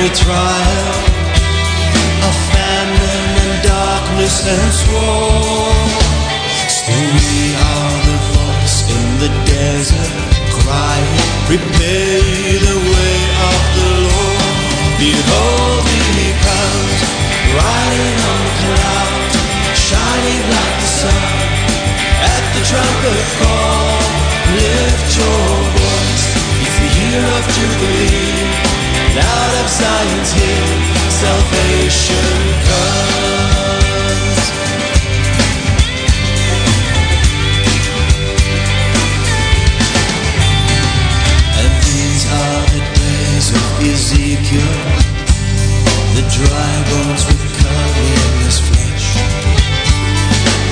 great trial, of famine and darkness and swore, still we are the voice in the desert, crying, prepare the way of the Lord. Behold, he comes, riding on the cloud, shining like the sun. At the trumpet call, lift your voice. It's the year of Jubilee. Out of Zion's hill, salvation comes. And these are the days of Ezekiel, the dry bones flesh.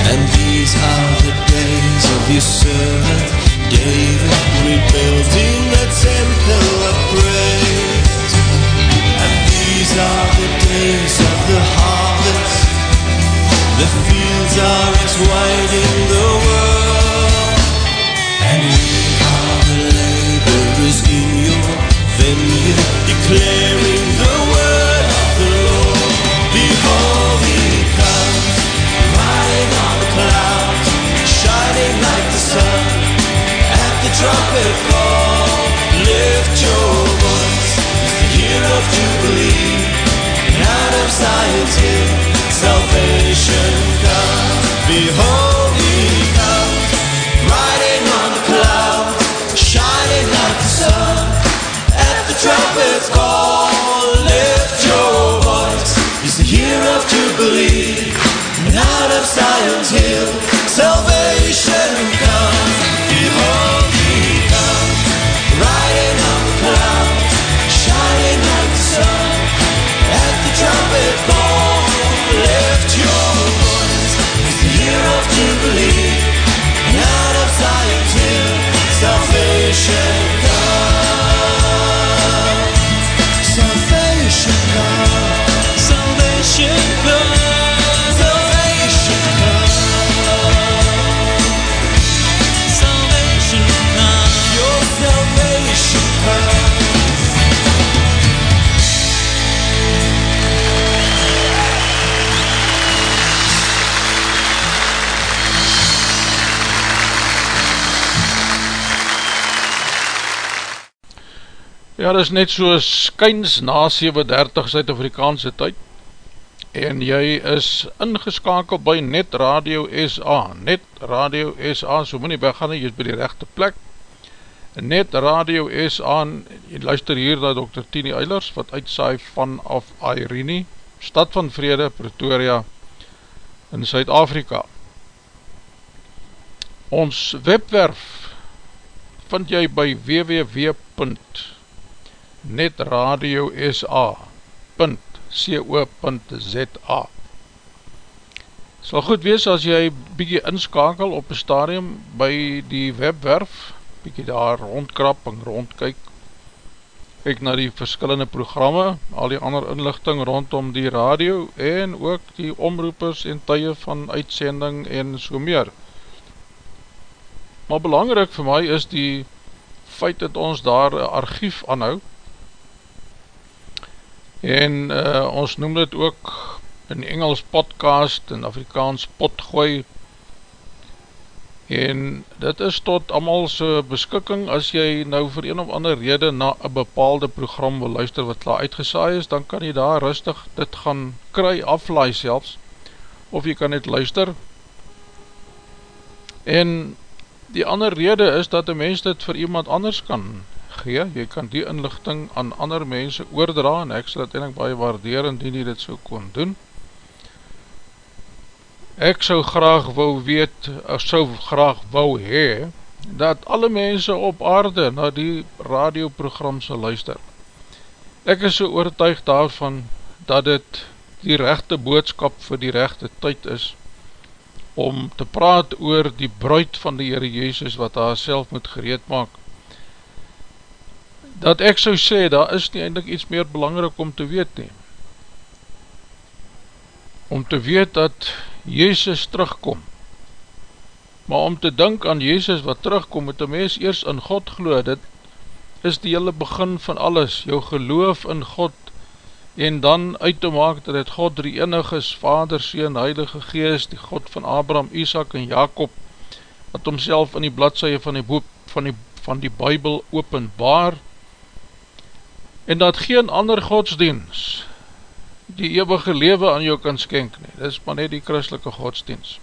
And these are the days of your servant David, rebuilding the temple clear Ja, dit is net so skyns na 7.30 Zuid-Afrikaanse tyd. En jy is ingeskakeld by Net Radio SA Net Radio SA, so moet nie weggaan jy is by die rechte plek. Net Radio SA jy luister hier na Dr. Tini Eilers wat uitsaai vanaf Irene Stad van Vrede, Pretoria in Suid-Afrika. Ons webwerf vind jy by www.net netradiosa.co.za Sal goed wees as jy bykie inskakel op een stadium by die webwerf, bykie daar rondkrap en rondkyk, kyk na die verskillende programme, al die ander inlichting rondom die radio en ook die omroepers en tye van uitsending en so meer. Maar belangrijk vir my is die feit dat ons daar archief aanhou, en uh, ons noem dit ook in Engels podcast en Afrikaans potgooi. En dit is tot amalse beskikking as jy nou vir een of ander rede na een bepaalde program wil luister wat klaar uitgesaai is, dan kan jy daar rustig dit gaan kry, aflaai selfs of jy kan dit luister. En die ander rede is dat die mens dit vir iemand anders kan gee, jy kan die inlichting aan ander mense oordra en ek sal dit enig baie waardeer indien jy dit so kon doen. Ek sou graag wou weet, ek sou graag wou hee, dat alle mense op aarde na die radioprogram sal luister. Ek is so oortuig daarvan dat dit die rechte boodskap vir die rechte tyd is om te praat oor die bruid van die Heere Jezus wat haar self moet gereed maak. Dat ek so sê, daar is nie eindelijk iets meer belangrijk om te weet nie. Om te weet dat Jezus terugkom. Maar om te dink aan Jezus wat terugkom, moet die mens eers in God geloof, dit is die hele begin van alles, jou geloof in God, en dan uit te maak dat het God drie enig is, Vader, Seen, Heilige Geest, die God van Abraham, Isaac en Jacob, wat homself in die bladseie van die boek, van die, van die Bijbel openbaar, en dat geen ander godsdienst die eeuwige lewe aan jou kan skenk nie, dit is maar net die christelike godsdienst.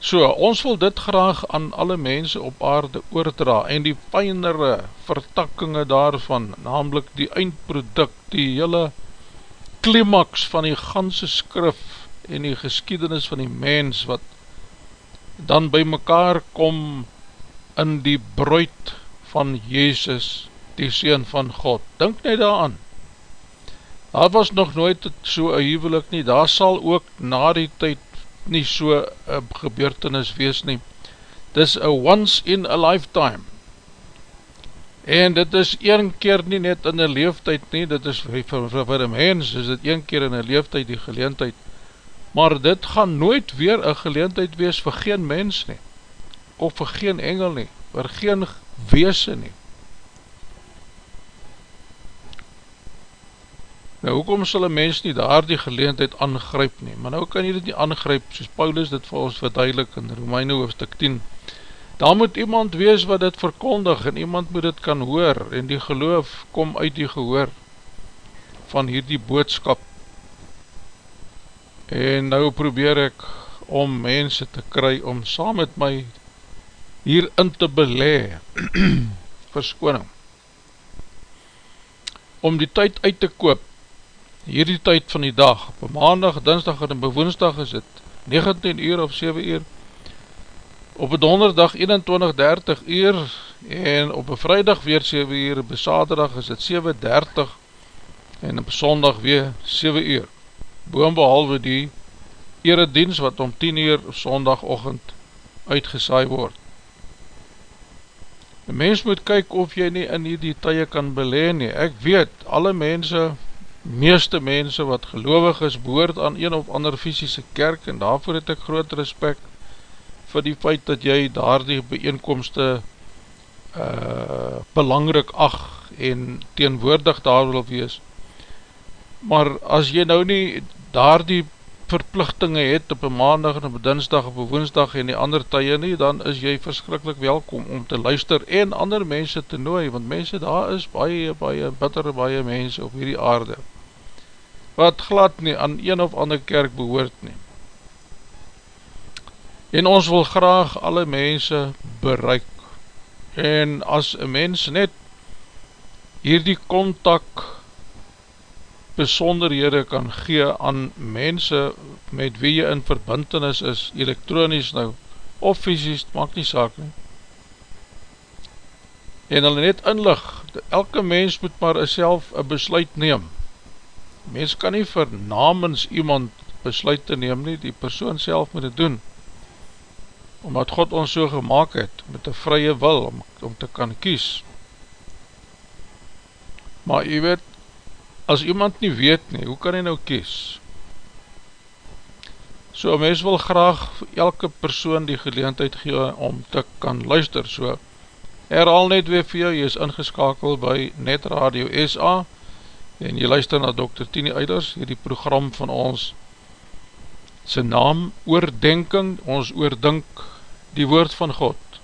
So, ons wil dit graag aan alle mense op aarde oordra en die fijnere vertakkinge daarvan, namelijk die eindproduct, die hele klimaks van die ganse skrif en die geskiedenis van die mens wat dan by mekaar kom in die bruid van Jezus, die Seen van God. Denk nie daaraan. Daar was nog nooit so een huwelik nie, daar sal ook na die tyd nie so gebeurtenis wees nie. Dit is a once in a lifetime. En dit is een keer nie net in een leeftijd nie, dit is vir, vir, vir een mens, is dit een keer in een leeftijd die geleentheid. Maar dit gaan nooit weer een geleentheid wees vir geen mens nie, of vir geen engel nie, vir geen weese nie. Nou, hoekom sal een mens nie daar die geleentheid aangryp nie? Maar nou kan jy dit nie aangryp, soos Paulus dit vir ons verduidelik in Romeine hoofdstuk 10. Daar moet iemand wees wat dit verkondig en iemand moet dit kan hoor en die geloof kom uit die gehoor van hierdie boodskap. En nou probeer ek om mense te kry om saam met my hierin te belee, verskoning, om die tyd uit te koop hierdie tyd van die dag, op maandag, dinsdag en bewoensdag is het 19 uur of 7 uur, op een donderdag 21, 30 uur, en op een vrijdag weer 7 uur, op een saterdag is het 7.30, en op sondag weer 7 uur, boon behalwe die eredienst wat om 10 uur sondagochtend uitgesaai word. Een mens moet kyk of jy nie in die tye kan beleen nie, ek weet, alle mense meeste mense wat gelovig is, behoort aan een of ander fysische kerk, en daarvoor het ek groot respect vir die feit dat jy daar die bijeenkomste uh, belangrik ag en teenwoordig daar wil wees. Maar as jy nou nie daar die verplichtinge het op een maandag en op een dinsdag op een woensdag en die ander tye nie, dan is jy verskrikkelijk welkom om te luister en ander mense te nooi, want mense daar is baie, baie, bitter baie mense op hierdie aarde, wat glad nie aan een of ander kerk behoort nie. En ons wil graag alle mense bereik, en as een mens net hierdie contact besonderhede kan gee aan mense met wie jy in verbintenis is, elektronisch nou, of fysisk, maak nie saak nie. En hulle net inlig, elke mens moet maar self een besluit neem. Mens kan nie vir namens iemand besluit te neem nie, die persoon self moet het doen. Omdat God ons so gemaakt het, met een vrye wil, om, om te kan kies. Maar jy weet, as iemand nie weet nie, hoe kan hy nou kies? So, mens wil graag elke persoon die geleentheid gee om te kan luister, so, herhaal net weer vir jou, jy is ingeskakeld by Net Radio SA, en jy luister na Dr. Tini Eiders, hier die program van ons, sy naam, oordenking, ons oordink die woord van God,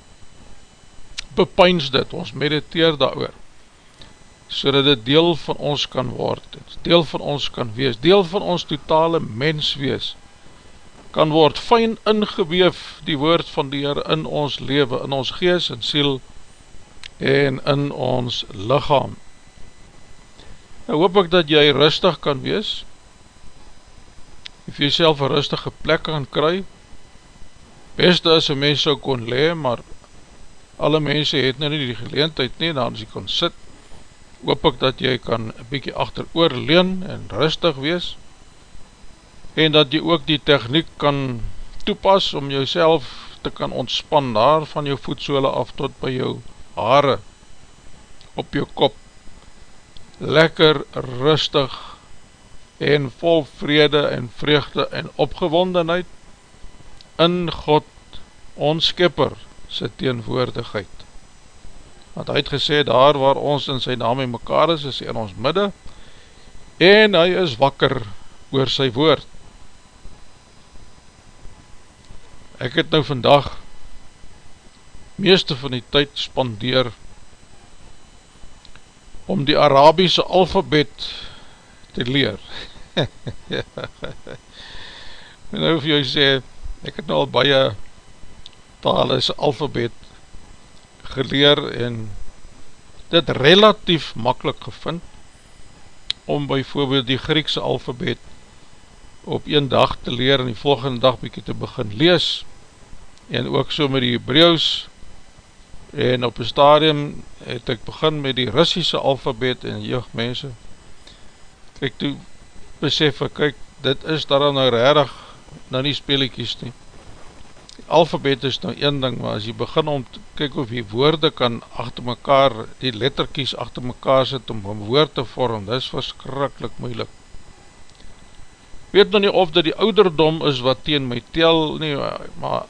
bepyns dit, ons mediteer daar oor, so dat dit deel van ons kan word, deel van ons kan wees, deel van ons totale mens wees, kan word fijn ingeweef die woord van die Heer in ons leven, in ons gees en siel en in ons lichaam. Nou hoop ek dat jy rustig kan wees, of jy self een rustige plek kan kry, beste as een mens so kon le, maar alle mense het nou nie die geleentheid nie, dan as jy kon sit, hoop ek dat jy kan een bykie achter oor leen en rustig wees. En dat jy ook die techniek kan toepas om jouself te kan ontspan daar van jou voetsole af tot by jou haare op jou kop. Lekker rustig en vol vrede en vreugde en opgewondenheid in God ons skipper sy teenwoordigheid want hy het gesê daar waar ons in sy naam en mekaar is is in ons midde en hy is wakker oor sy woord ek het nou vandag meeste van die tyd spandeer om die Arabiese alfabet te leer. en nou vir jou sê, ek het nou al baie taal is alfabet geleer en dit relatief makkelijk gevind om bijvoorbeeld die Griekse alfabet op een dag te leer en die volgende dag bykie te begin lees en ook so met die Hebraeus en op een stadium het ek begin met die Russische alfabet en jeugdmense kyk toe besef ek, kyk, dit is daar nou rarig nou nie speeliekies nie alfabet is nou een ding maar as jy begin om te kyk of jy woorde kan achter mekaar, die letterkies achter mekaar sit om een woord te vorm, dit is verskrikkelijk moeilik. Weet nou nie of dit die ouderdom is wat teen my tel nie, maar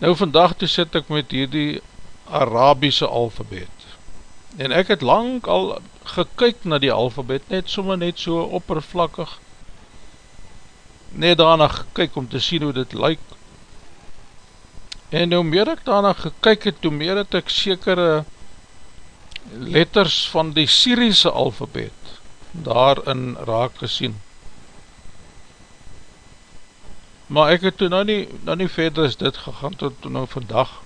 Nou vandag toe sit ek met hierdie Arabiese alfabet. En ek het lang al gekyk na die alfabet, net somme net so oppervlakkig net daarna gekyk om te sien hoe dit lyk en hoe meer ek daarna gekyk het, hoe meer het ek sekere letters van die Syriese alfabet daarin raak gesien. Maar ek het toen nou nie, nou nie verder as dit gegaan tot nou vandag.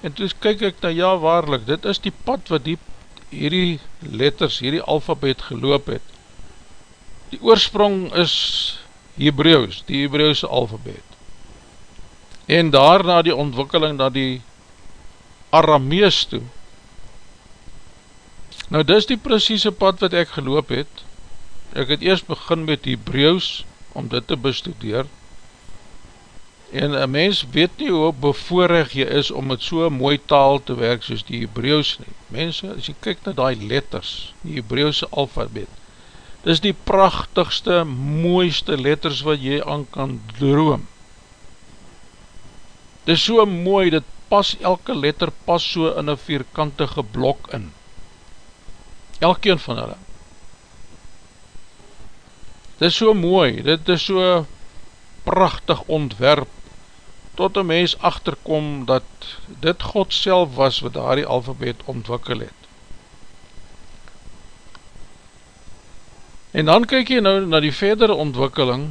En toen kyk ek na ja waarlik, dit is die pad wat die hierdie letters, hierdie alfabet geloop het. Die oorsprong is Hebreeuws, die Hebreeuwse alfabet en daarna die ontwikkeling na die Aramees toe nou dis die precieze pad wat ek geloop het ek het eerst begin met Hebreeuws om dit te bestudeer En een mens weet nie hoe bevoorig jy is om met so mooi taal te werk soos die Hebraeus nie. Mense, as jy kyk na die letters, die Hebraeuse alfabet, dit is die prachtigste, mooiste letters wat jy aan kan droom. Dit is so mooi, dit pas, elke letter pas so in een vierkantige blok in. Elkeen van hulle. Dit is so mooi, dit is so prachtig ontwerp tot een mens achterkom dat dit God self was wat daar die alfabet ontwikkel het. En dan kyk jy nou na die verdere ontwikkeling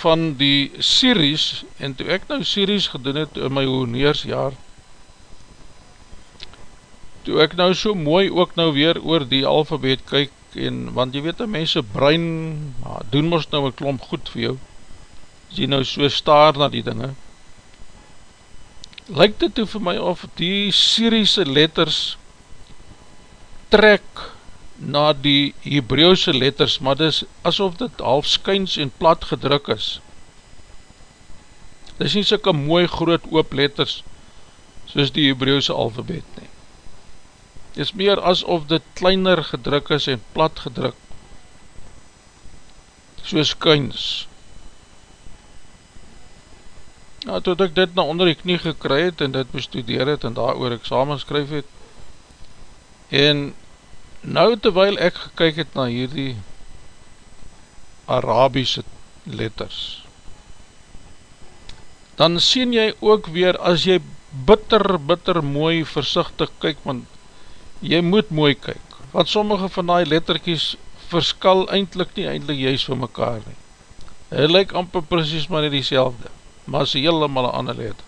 van die series, en toe ek nou series gedoen het in my hoeneersjaar, toe ek nou so mooi ook nou weer oor die alfabet kyk, en, want jy weet, mense brein, doen ons nou een klomp goed vir jou, as jy nou so staar na die dinge, lyk dit toe vir my of die Syriese letters trek na die Hebreeuwse letters, maar dis asof dit half skyns en plat gedruk is. Dis nie soke mooi groot oop letters, soos die Hebreeuwse alfabet nie. Dis meer asof dit kleiner gedruk is en plat gedruk, soos skyns. Ja, toe ek dit nou onder die knie gekry het en dit bestudeer het en daar oor examen skryf het en nou terwijl ek gekyk het na hierdie Arabiese letters dan sien jy ook weer as jy bitter, bitter mooi versichtig kyk, want jy moet mooi kyk, want sommige van die letterkies verskal eindelijk nie eindelijk juist vir mekaar nie. Hy lyk amper precies maar nie die selfde maar is helemaal een ander letter.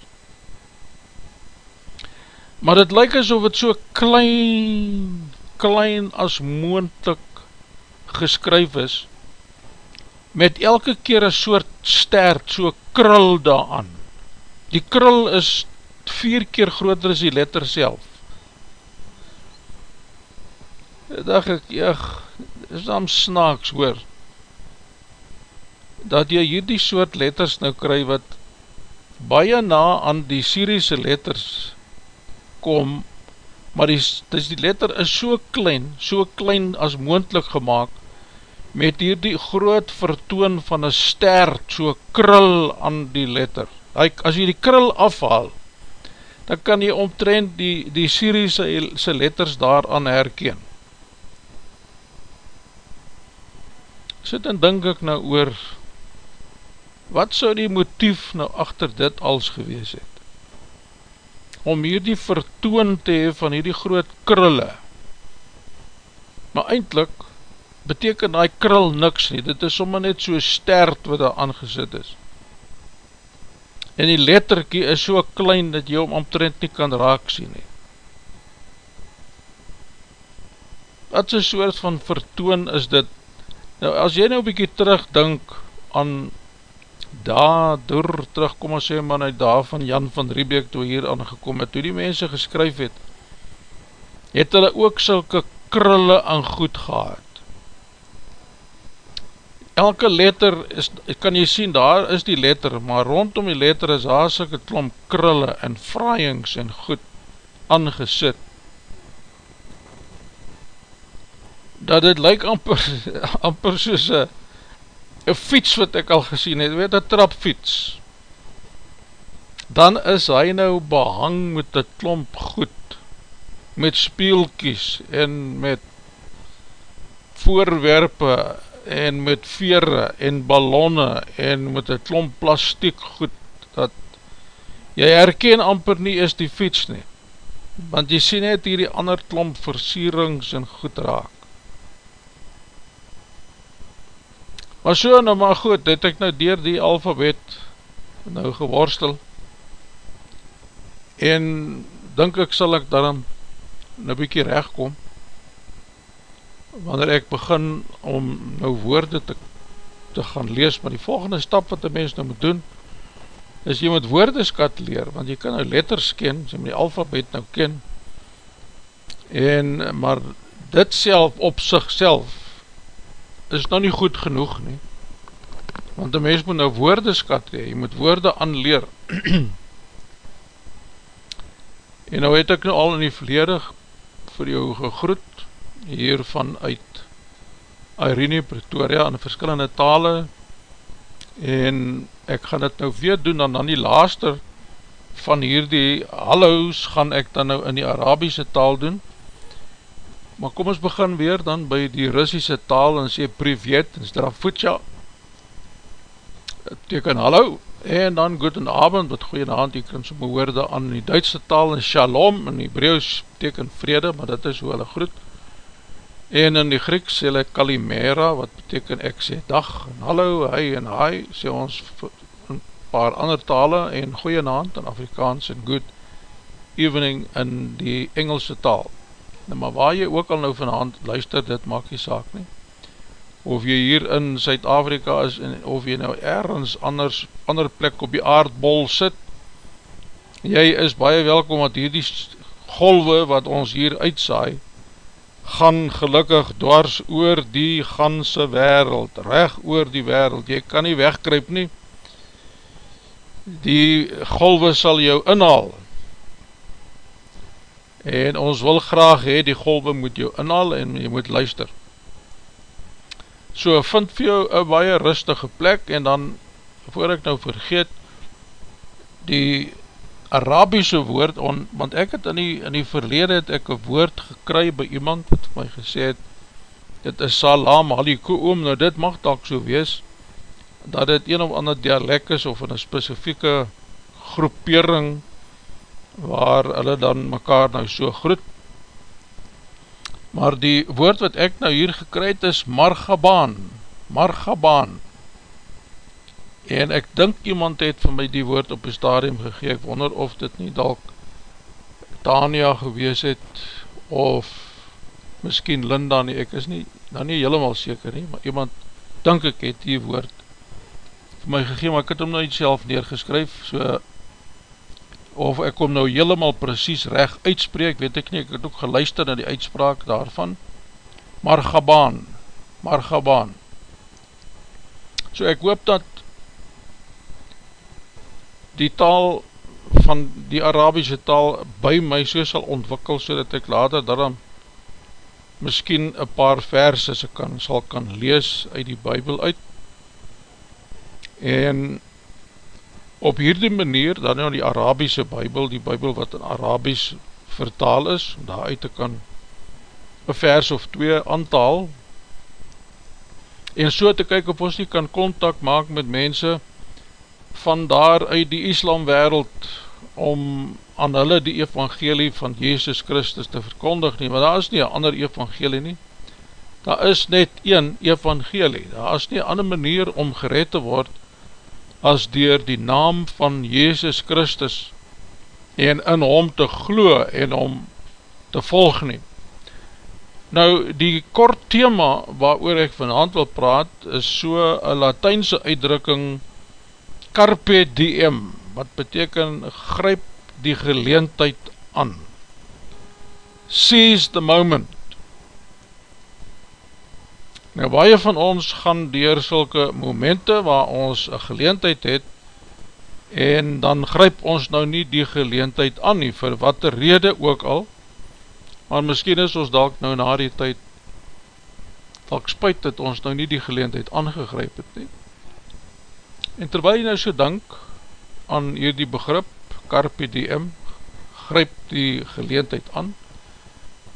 Maar het lyk asof het so klein, klein as moendlik geskryf is, met elke keer een soort stert, so krul daaraan. Die krul is vier keer groter as die letter self. Dacht ek, ach, is dan snaaks hoor. dat jy hierdie soort letters nou kry wat baie na aan die Syriese letters kom, maar die, dis die letter is so klein, so klein as moendlik gemaakt, met hierdie groot vertoon van een stert, so krul aan die letter. As jy die krul afhaal, dan kan jy omtrend die, die Syriese letters daaraan herken. Sit en denk ek nou oor, wat sou die motief nou achter dit als gewees het? Om hierdie vertoon te hee van hierdie groot krulle. Maar eindelijk beteken die krul niks nie, dit is sommer net so stert wat daar aangesit is en die letterkie is so klein dat jy om omtrent nie kan raak sien nie. Wat is soort van vertoon is dit? Nou as jy nou bykie terugdink aan daar door terug, kom ons sê man uit daar van Jan van Riebeek toe hier aangekom het, toe die mense geskryf het, het hulle ook sylke krulle aan goed gehad elke letter is, kan jy sien, daar is die letter, maar rondom die letter is daar soke klomp krulle en fraaiings en goed aangesit. Dat het lyk amper, amper soos een fiets wat ek al gesien het, weet, een trapfiets. Dan is hy nou behang met een klomp goed, met speelkies en met voorwerpe en met vere en ballonne en met een klomp plastiek goed dat jy herken amper nie is die fiets nie want jy sien net hier die ander klomp versierings en goed raak maar so nou maar goed het ek nou dier die alfabet nou geworstel. En dink ek sal ek daarom nou bykie recht kom wanneer ek begin om nou woorde te, te gaan lees, maar die volgende stap wat die mens nou moet doen, is jy moet woordeskat leer, want jy kan nou letters ken, jy moet die alfabet nou ken, en, maar dit self op sigself is nou nie goed genoeg nie, want die mens moet nou woordeskat leer, jy moet woorde aanleer, en nou het ek nou al in die verlede vir jou gegroet, hiervan uit Irene Pretoria in verskillende tale. En ek gaan dit nou weer doen en dan die laaste van hierdie halloos gaan ek dan nou in die Arabiese taal doen maar kom ons begin weer dan by die Russische taal en sê privet en strafutja teken hallo en dan goeden avond wat goeie naand jy kan somme woorde aan in die Duitse taal en shalom in die Hebreeuws teken vrede maar dit is hoe hulle groet En in die Grieks sê hulle Kalimera, wat beteken ek sê dag, en hallo, hy en hy, sê ons een paar ander tale, en goeie naand in Afrikaans, en good evening in die Engelse taal. Nou, maar waar jy ook al nou vanavond luister, dit maak jy saak nie. Of jy hier in Zuid-Afrika is, en of jy nou ergens anders, ander plek op die aardbol sit, jy is baie welkom, want hier die golwe wat ons hier uitsaai, gaan gelukkig dwars oor die ganse wereld, reg oor die wereld, jy kan nie wegkryp nie, die golwe sal jou inhaal, en ons wil graag hee, die golwe moet jou inhaal, en jy moet luister. So, vind vir jou een baie rustige plek, en dan, voor ek nou vergeet, die Arabische woord, on, want ek het in die, in die verlede het ek een woord gekry by iemand wat my gesê het, dit is salam alikoom, nou dit mag tak so wees, dat dit een of ander dialek is, of in een specifieke groepering, waar hulle dan mekaar nou so groet, maar die woord wat ek nou hier gekry het is margabaan, margabaan, en ek dink iemand het vir my die woord op die stadium gegeen, ek wonder of dit nie dalk Tania gewees het, of miskien Linda nie, ek is nie, nou nie helemaal seker nie, maar iemand, dink ek het die woord vir my gegeen, maar ek het hom nou iets self neergeskryf, so, of ek kom nou helemaal precies recht uitspreek, weet ek nie, ek het ook geluister na die uitspraak daarvan, Margabaan, Margabaan, So ek hoop dat die taal van die Arabische taal by my so sal ontwikkel so dat ek later daarom miskien een paar verses kan, sal kan lees uit die Bijbel uit. En op hierdie manier, dan nou die Arabische Bijbel, die Bijbel wat in Arabisch vertaal is, om daar uit te kan een vers of twee aantal, en so te kyk of ons nie kan contact maak met mense van daar uit die islam wereld, om aan hulle die evangelie van Jezus Christus te verkondig nie, want daar is nie een ander evangelie nie, daar is net een evangelie, daar is nie een ander manier om gered te word, as dier die naam van Jezus Christus en in hom te glo en hom te volg nie. Nou, die kort thema waar oor ek vanavond wil praat, is so een Latijnse uitdrukking Carpe Diem, wat beteken gryp die geleentheid aan. Seize the moment. Nou baie van ons gaan dier sulke momente waar ons een geleentheid het en dan gryp ons nou nie die geleentheid aan nie vir wat die rede ook al maar miskien is ons dalk nou na die tyd dalk spuit dat ons nou nie die geleentheid aangegryp het nie. En terwijl jy nou so dank aan hierdie begrip Carpe Diem gryp die geleentheid aan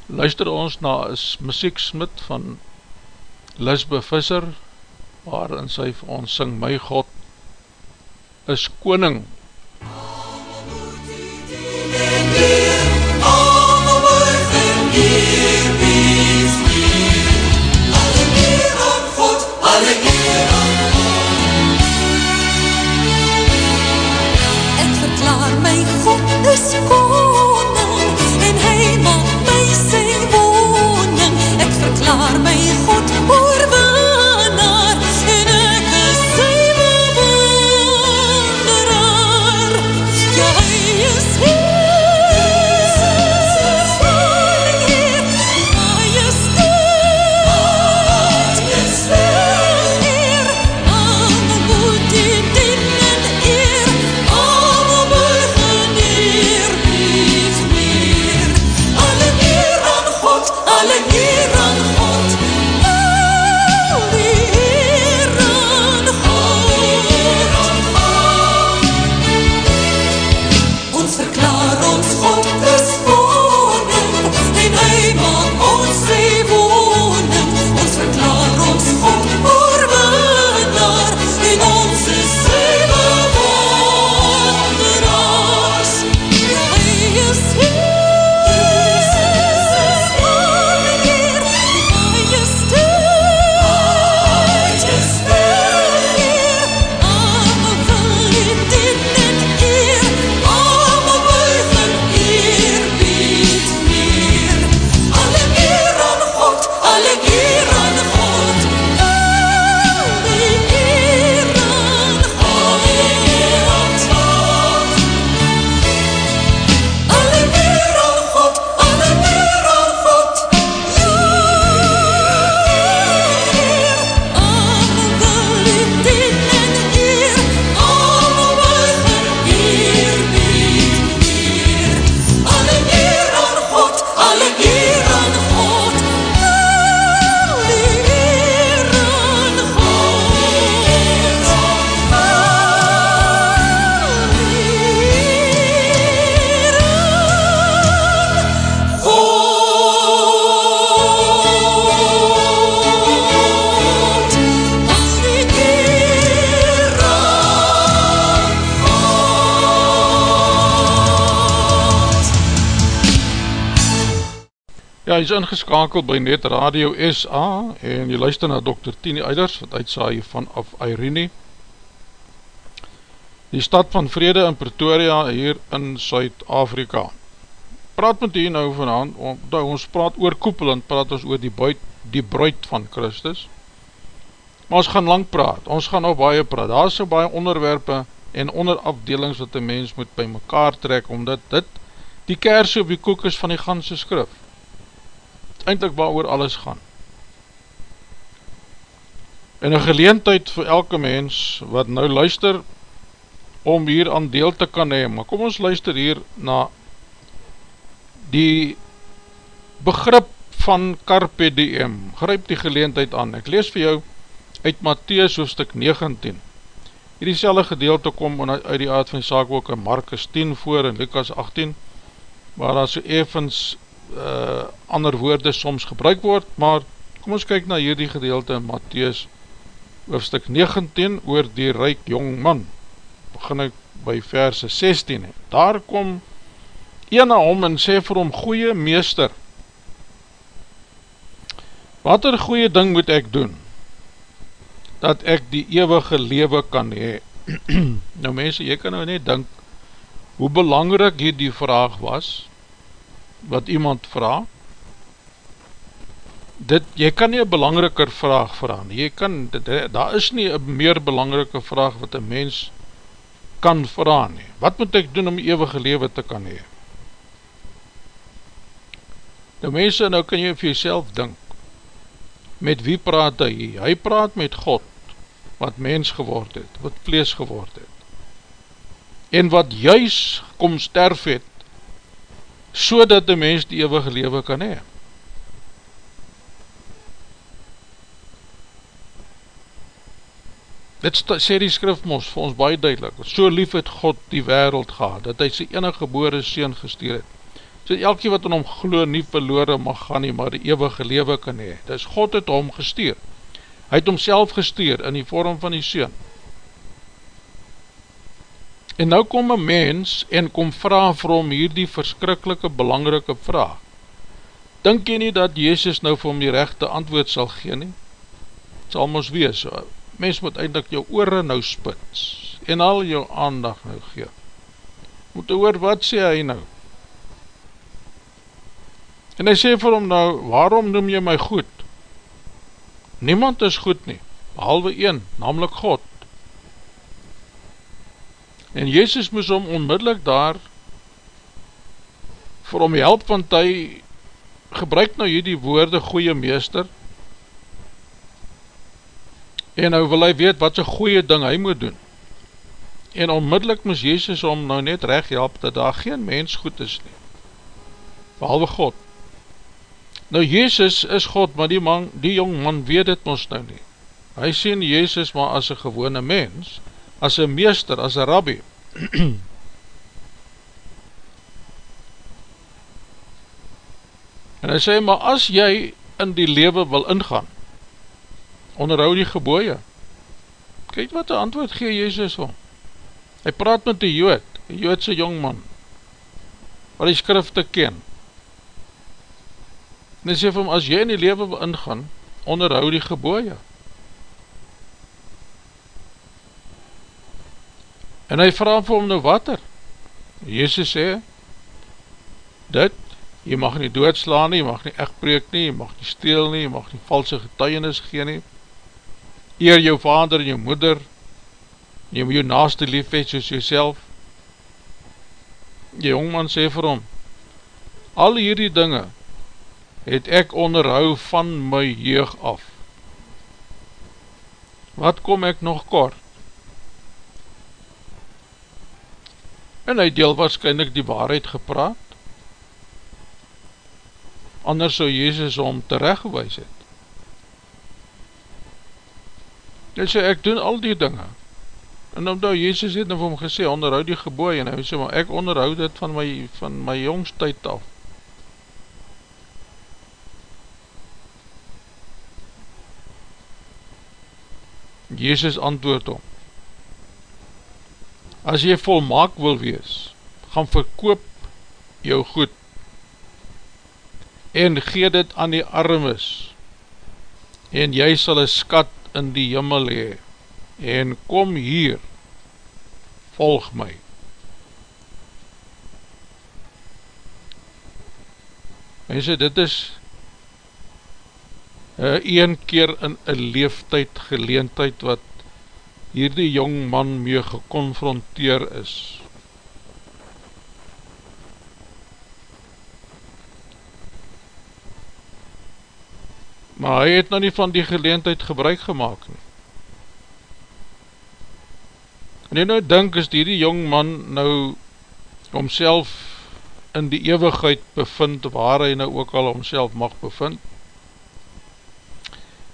luister ons na muzieksmit van Lisbe Visser, waarin sy vir ons syng, My God is Koning. Ek Ingeskakeld by Net Radio SA en jy luister na Dr. Tini Eiders wat uitsaai vanaf Irene. Die stad van vrede in Pretoria hier in Suid-Afrika. Praat met hier nou vanavond om, nou, ons praat oor koepelend praat ons oor die, buit, die bruid van Christus. Maar ons gaan lang praat, ons gaan nou baie praat. Daar is so baie onderwerpe en onderafdelings wat die mens moet by mekaar trek omdat dit die kersie op die koek is van die ganse skrif eindelijk waar oor alles gaan. en een geleentheid vir elke mens wat nou luister om hier aan deel te kan neem. Maar kom ons luister hier na die begrip van Carpe Diem. Gryp die geleentheid aan. Ek lees vir jou uit Matthäus hoofstuk 19. Hierdie selle gedeelte kom uit die aard van die saak ook in Markus 10 voor en Lukas 18, waar daar so evens uh, ander woorde soms gebruik word, maar kom ons kyk na hierdie gedeelte in Matthäus hoofstuk 19 oor die ryk jong man. Begin ek by verse 16 he. daar kom een na hom en sê vir hom goeie meester wat er goeie ding moet ek doen dat ek die eeuwige lewe kan hee nou mense, jy kan nou net dink hoe belangrijk hier die vraag was wat iemand vraag dit, jy kan nie een belangriker vraag vraag nie, jy kan, dit, daar is nie een meer belangrike vraag wat een mens kan vraag nie, wat moet ek doen om eeuwige lewe te kan hee? Nou mense, nou kan jy vir jyself dink, met wie praat hy? Hy praat met God, wat mens geword het, wat vlees geword het, en wat juis kom sterf het, so dat die mens die eeuwige lewe kan hee. Dit sê die skrif mos vir ons baie duidelik, so lief het God die wereld gehad, dat hy sy enige gebore sien gestuur het, so elkie wat in hom glo nie verloore mag gaan nie, maar die eeuwige lewe kan hee, dus God het hom gestuur, hy het homself gestuur in die vorm van die sien, en nou kom een mens en kom vraag vir hom hier die verskrikkelike belangrike vraag, dink jy nie dat Jezus nou vir hom die rechte antwoord sal gee nie, het sal ons wees, mens moet eindelijk jou oore nou spits en al jou aandag nou gee. Moet oor wat sê hy nou? En hy sê vir hom nou, waarom noem jy my goed? Niemand is goed nie, behalwe een, namelijk God. En Jezus moes hom onmiddellik daar vir hom help, want hy gebruik nou hier die woorde goeie meester, en nou wil hy weet wat so goeie ding hy moet doen. En onmiddellik moes Jezus om nou net recht help, dat daar geen mens goed is nie, behalwe God. Nou Jezus is God, maar die, man, die jong man weet het ons nou nie. Hy sien Jezus maar as een gewone mens, as een meester, as een rabbi. en hy sê, maar as jy in die lewe wil ingaan, onderhou die geboeie. Kijk wat die antwoord gee Jezus om. Hy praat met die jood, die joodse jongman, wat die skrifte ken. En hy sê vir hom, as jy in die leven wil ingaan, onderhou die geboeie. En hy vraag vir hom nou wat er? Jezus sê, dit, jy mag nie doodslaan nie, jy mag nie echt breek nie, jy mag nie steel nie, jy mag nie valse getuienis gee nie, eer jou vader en jou moeder, jy moet jou naaste lief het soos jouself. Die jongman sê vir hom, al hierdie dinge het ek onderhou van my jeug af. Wat kom ek nog kort? En hy deel waarschijnlijk die waarheid gepraat, anders so Jezus om terechtgewijs het. Hy sê, ek doen al die dinge. En omdat Jezus het nou vir hom gesê, onderhoud die gebooi, en hy sê, maar ek onderhoud dit van my, van my jongstijd af. Jezus antwoord om, as jy volmaak wil wees, gaan verkoop jou goed, en gee dit aan die armes, en jy sal een skat in die jimmel hee, en kom hier, volg my. Mense, dit is uh, een keer in een leeftijd, geleentheid, wat hierdie jong man mee geconfronteer is. Maar hy het nou nie van die geleentheid gebruik gemaakt nie. En jy nou dink is die jong man nou homself in die eeuwigheid bevind, waar hy nou ook al homself mag bevind,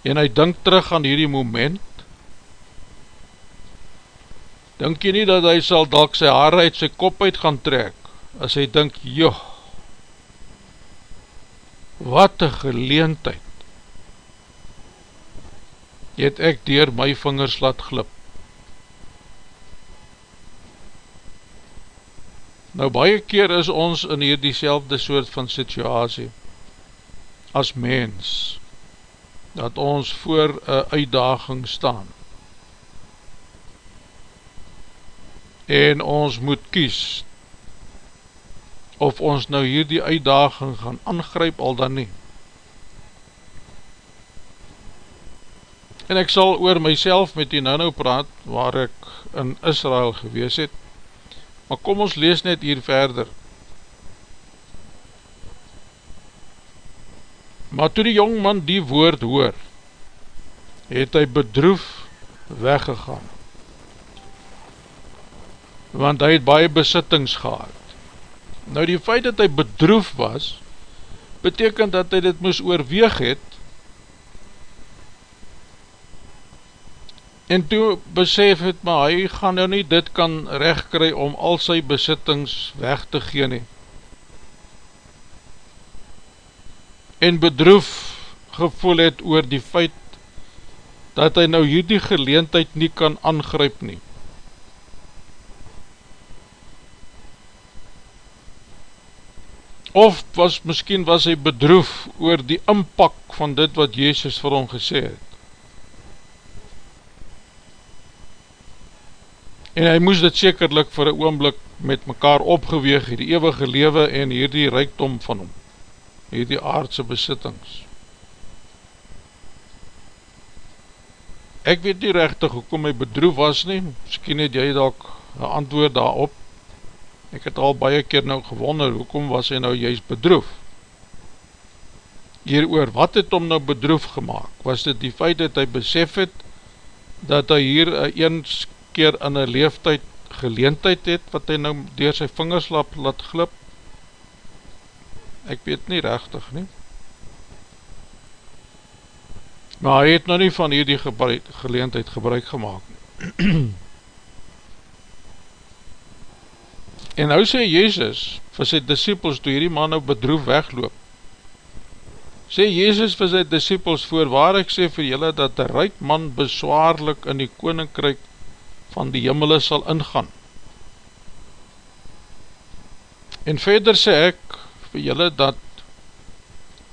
en hy dink terug aan hierdie moment, dink jy nie dat hy sal dalk sy haare uit sy kop uit gaan trek as hy dink, joh wat een geleentheid. Het ek dier my vingers laat glip. Nou baie keer is ons in hier diezelfde soort van situasie as mens dat ons voor een uitdaging staan en ons moet kies of ons nou hier die uitdaging gaan aangryp al dan nie en ek sal oor myself met die nou nou praat waar ek in Israel gewees het Maar kom ons lees net hier verder. Maar toe die jongman die woord hoor, het hy bedroef weggegaan. Want hy het baie besittings gehad. Nou die feit dat hy bedroef was, betekent dat hy dit moes oorweeg het, En toe besef het, maar hy gaan nou nie dit kan recht kry om al sy besittings weg te gee nie. En bedroef gevoel het oor die feit dat hy nou hierdie geleentheid nie kan aangryp nie. Of was, miskien was hy bedroef oor die inpak van dit wat Jezus vir hom gesê het. en hy moes dit sekerlik vir een oomblik met mekaar opgeweeg, die eeuwige lewe en hierdie reikdom van hom, hierdie aardse besittings. Ek weet nie rechtig hoekom hy bedroef was nie, miskien het jy dalk een antwoord daarop, ek het al baie keer nou gewonder, hoekom was hy nou juist bedroef? Hier oor, wat het hom nou bedroef gemaakt? Was dit die feit dat hy besef het, dat hy hier een keer in een leeftijd geleentheid het, wat hy nou door sy vingerslap laat glip, ek weet nie rechtig nie, maar hy het nou nie van hierdie gebruik, geleentheid gebruik gemaakt. en nou sê Jezus vir sy disciples, toe hierdie man nou bedroef wegloop, sê Jezus vir sy disciples voor, waar ek sê vir julle, dat die ryk man bezwaarlik in die koninkryk van die jimmele sal ingaan. En verder sê ek vir julle dat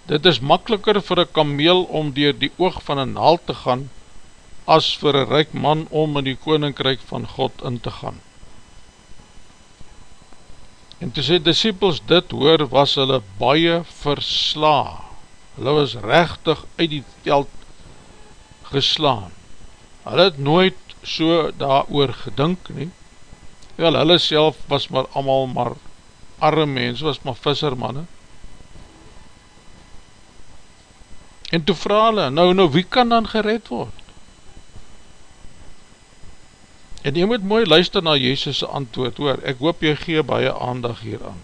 dit is makkeliker vir een kameel om dier die oog van een naal te gaan as vir een ryk man om in die koninkryk van God in te gaan. En toe sê disciples dit hoor, was hulle baie versla. Hulle was rechtig uit die veld geslaan. Hulle het nooit so daar oor gedink nie. Wel, hulle self was maar allemaal maar arme mens, was maar vissermanne. En toe vraag hulle, nou, nou, wie kan dan gered word? En jy moet mooi luister na Jezus' antwoord, hoor, ek hoop jy gee baie aandag hieraan.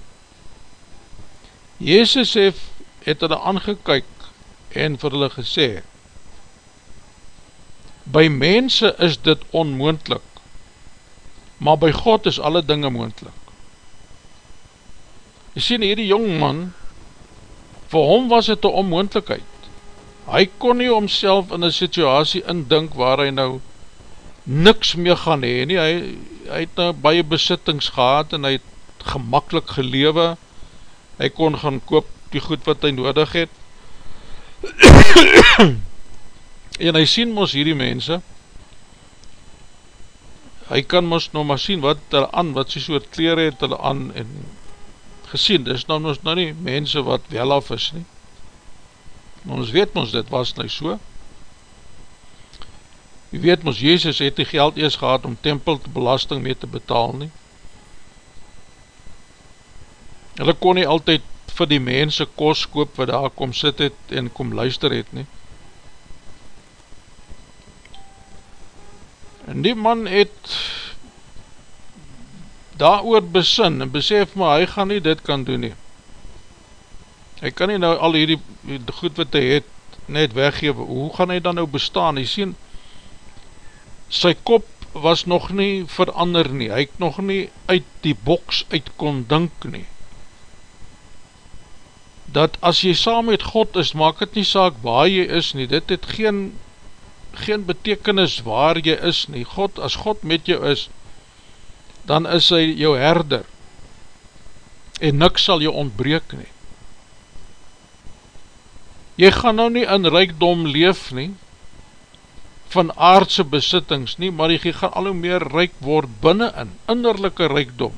Jezus het, het hulle aangekyk en vir hulle gesê, by mense is dit onmoendlik, maar by God is alle dinge moendlik. Jy sien hierdie jongman, vir hom was dit een onmoendlikheid. Hy kon nie homself in een situasie indink waar hy nou niks meer gaan heen nie. Hy, hy het nou baie besittings gehad en hy het gemakkelijk gelewe. Hy kon gaan koop die goed wat hy nodig het. En hy sien mos hierdie mense, hy kan mos nou maar sien wat hulle aan, wat sy soort kleren het hulle aan, en gesien, dis nou mos nou nie mense wat wel af is nie. Maar ons weet mos, dit was nou so. Jy weet mos, Jezus het die geld eers gehad om tempelbelasting mee te betaal nie. Hulle kon nie altyd vir die mense kos koop wat daar kom sit het en kom luister het nie. En die man het daar oor besin en besef maar hy gaan nie dit kan doen nie. Hy kan nie nou al hierdie goed wat hy het net weggeef, hoe gaan hy dan nou bestaan? Hy sien, sy kop was nog nie verander nie, hy het nog nie uit die boks uit kon dink nie. Dat as jy saam met God is, maak het nie saak waar jy is nie, dit het geen, geen betekenis waar jy is nie. God, as God met jou is, dan is hy jou herder en niks sal jou ontbreek nie. Jy gaan nou nie in rijkdom leef nie, van aardse besittings nie, maar jy gaan al hoe meer rijk word binnen in, innerlijke rijkdom.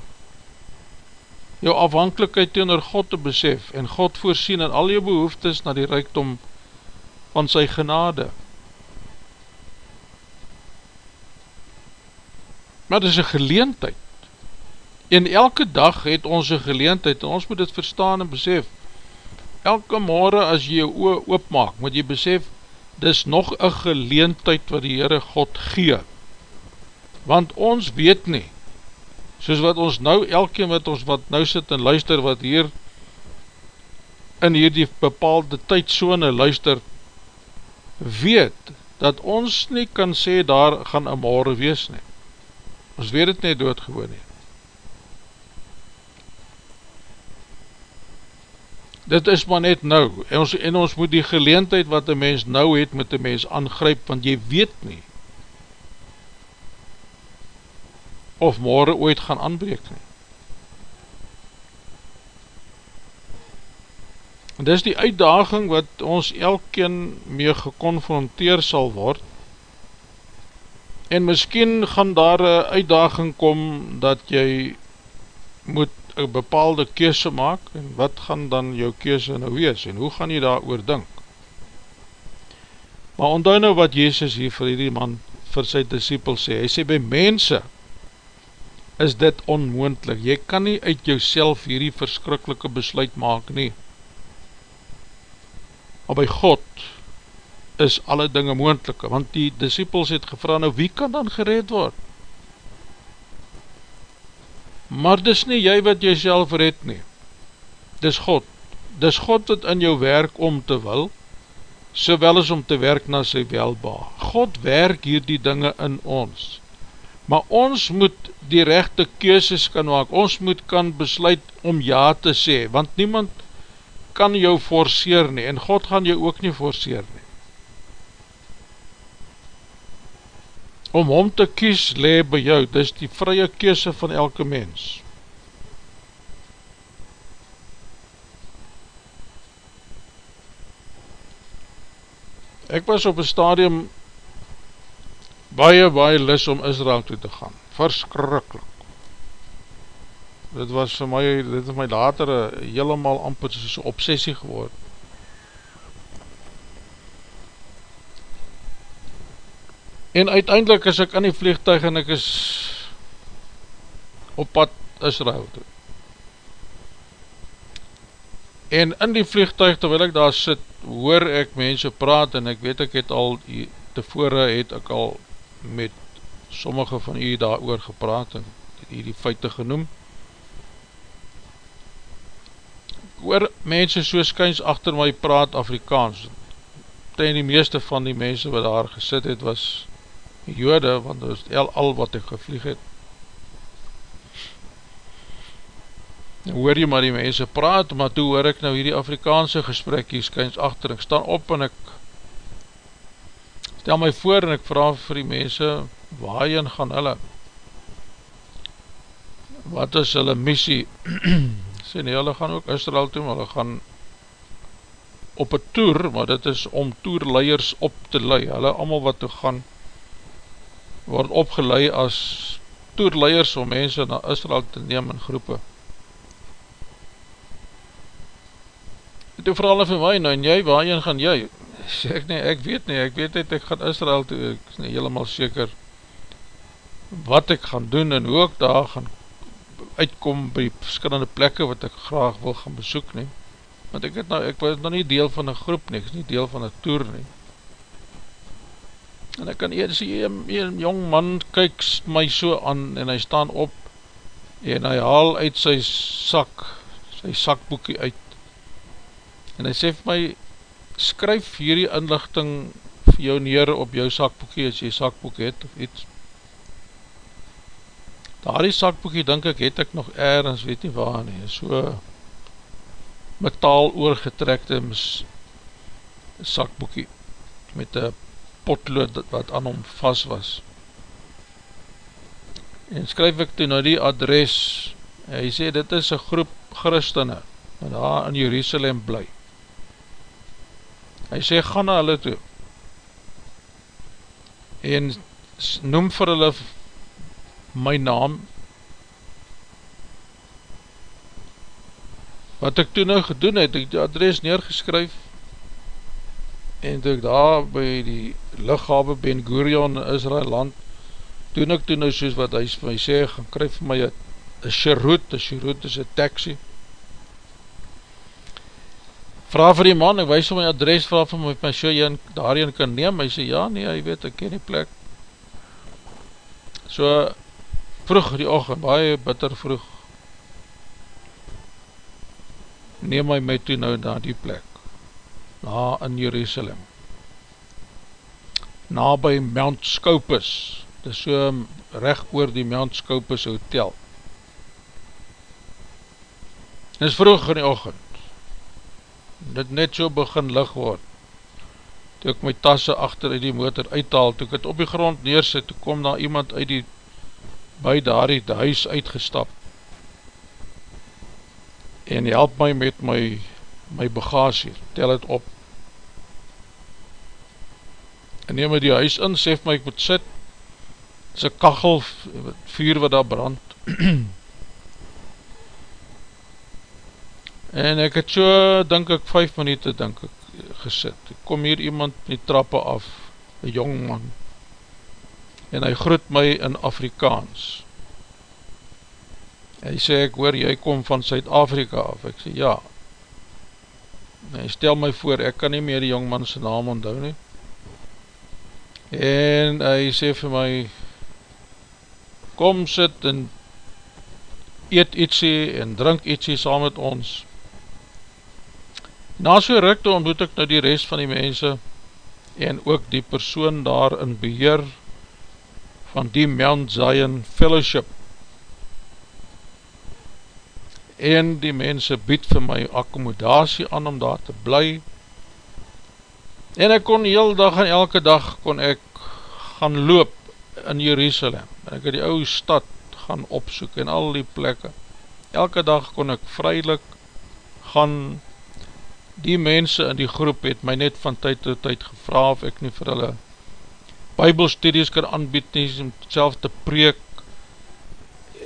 Jou afhankelijkheid teenoor God te besef en God voorsien in al jou behoeftes na die rijkdom van sy genade. Maar dit is een geleentheid. En elke dag het ons een geleentheid, en ons moet dit verstaan en besef. Elke morgen as jy jou oor oopmaak, moet jy besef, dit is nog een geleentheid wat die Heere God gee. Want ons weet nie, soos wat ons nou, elke met ons wat nou sit en luister, wat hier in hierdie bepaalde tydsone luister, weet, dat ons nie kan sê, daar gaan een morgen wees nie. Ons weet het nie doodgewoon nie. Dit is maar net nou, en ons, en ons moet die geleentheid wat een mens nou het, met een mens aangryp, want jy weet nie, of morgen ooit gaan aanbreek nie. En dis die uitdaging wat ons elkeen mee geconfronteer sal word, En miskien gaan daar een uitdaging kom dat jy moet een bepaalde kese maak en wat gaan dan jou kese nou wees en hoe gaan jy daar oor dink? Maar onthou nou wat Jezus hier vir die man, vir sy disciple sê, hy sê by mense is dit onmoendlik, jy kan nie uit jouself hierdie verskrikkelike besluit maak nie. Maar by God is alle dinge moendelike, want die disciples het gevra, nou wie kan dan gered word? Maar dis nie jy wat jy self red nie, dis God, dis God wat in jou werk om te wil, sowel as om te werk na sy welba. God werk hier die dinge in ons, maar ons moet die rechte keuses kan maak, ons moet kan besluit om ja te sê, want niemand kan jou forceer nie, en God gaan jou ook nie forceer nie. Om hom te kies le by jou, dis die vrye kese van elke mens. Ek was op een stadium baie, baie lis om Israel toe te gaan, verskrikkelijk. Dit was vir my, dit is my later helemaal amper soos obsessie geworden. En uiteindelik is ek in die vliegtuig en ek is op pad Israel toe. En in die vliegtuig terwyl ek daar sit, hoor ek mense praat en ek weet ek het al tevore het ek al met sommige van u daar oor gepraat en het die feite genoem. Ek hoor mense so skyns achter my praat Afrikaans. Ten die meeste van die mense wat daar gesit het was jode, want dit is al, al wat ek gevlieg het. En hoor jy maar die mense praat, maar toe hoor ek nou hierdie Afrikaanse gesprek hier skyns achter, ek staan op en ek stel my voor en ek vraag vir die mense, waarin gaan hulle? Wat is hulle missie? Sê nie, hulle gaan ook Israel toe, maar hulle gaan op een toer, maar dit is om toerleiers op te lei, hulle allemaal wat toe gaan, word opgeleid as toerleiers om mense na Israel te neem in groepe. En toe vraag hulle vir my, nou en jy, waarin gaan jy? Sê ek nie, ek weet nie, ek weet net, ek gaan Israel toe, ek is nie helemaal seker wat ek gaan doen en hoe ek daar gaan uitkom by die verskillende plekke wat ek graag wil gaan besoek nie. Want ek het nou, ek was nou nie deel van een groep nie, ek is nie deel van een toer nie. En ek kan eers sê, een, een jong man kyk my so aan en hy staan op en hy haal uit sy sak, sy sakboekie uit, en hy sê vir my, skryf hierdie inlichting vir jou neer op jou sakboekie, as jy sakboek het of iets. Daar die sakboekie, denk ek, het ek nog ergens, weet nie waar nie, so metaal oorgetrekte sakboekie, met een potlood wat aan hom vast was. En skryf ek toe na die adres, hy sê, dit is een groep christene, wat daar in Jerusalem bly. Hy sê, ga na hulle toe, en noem vir hulle my naam, wat ek toe nou gedoen het, ek die adres neergeskryf, en toe ek daar by die lichabe Ben Gurion in Israel land, doen ek toe nou soos wat hy vir my sê, gaan kryf vir my een sheroot, een sheroot is een taxi, vraag vir die man, ek wees om my adres, vraag vir my, my so jy daarin kan neem, hy sê, ja nie, hy weet, ek ken die plek, so, vroeg die ochend, baie bitter vroeg, neem hy my toe nou na die plek, na in Jerusalem, na by Mount Scopus, dit is so recht oor die Mount Scopus Hotel. Dit is vroeg in die ochend, dit net so begin lig word, toe ek my tasse achter uit die motor uithaal, toe ek het op die grond neersit, toe kom daar iemand uit die, by daar die huis uitgestap, en help my met my, my bagasie, tel het op, en neem my die huis in, sê my ek moet sit, is een kachel vuur wat daar brand. En ek het so denk ek 5 minuut denk ek gesit. Ek kom hier iemand die trappe af een jong man. En hy groet my in Afrikaans. Hy sê ek hoor jy kom van Suid-Afrika af. Ek sê ja. En hy stel my voor ek kan nie meer die jongman sy naam onthou nie en hy sê vir my kom sit en eet ietsie en drink ietsie saam met ons. Na so ruk toe ontmoet ek nou die rest van die mense en ook die persoon daar in beheer van die Mount Zion Fellowship. En die mense bied vir my akkomodatie aan om daar te bly. En ek kon heel dag en elke dag kon ek gaan loop in Jerusalem en ek het die ouwe stad gaan opsoek en al die plekke. Elke dag kon ek vrylik gaan, die mense in die groep het my net van tyd tot tyd gevra of ek nie vir hulle bybelstudies kan aanbied nie, om self te preek